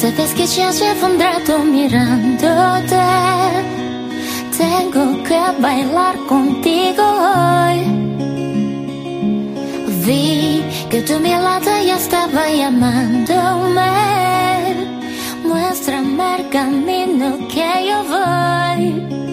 ya llevo un rato mirándote. Tengo que bailar contigo hoy. Vi que tu mirada ya estaba llamándome. Muéstrame el camino que yo voy.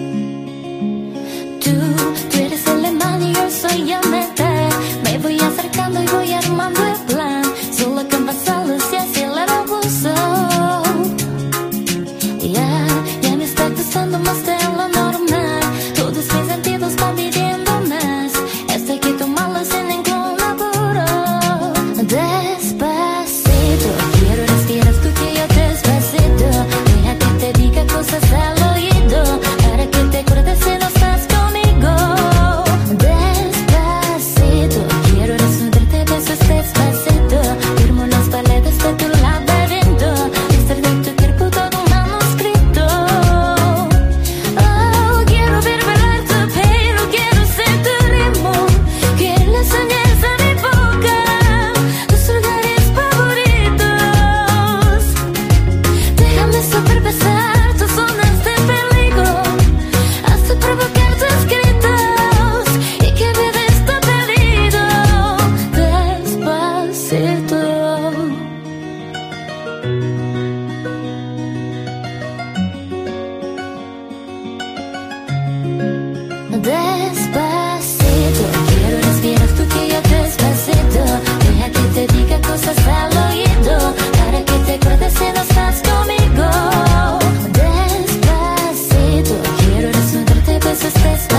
Despacito, quiero respirar tu que despacito. Deja que te diga cosas al oído para que te acuerdes si no estás conmigo. Despacito, quiero desnudarte besos despacito.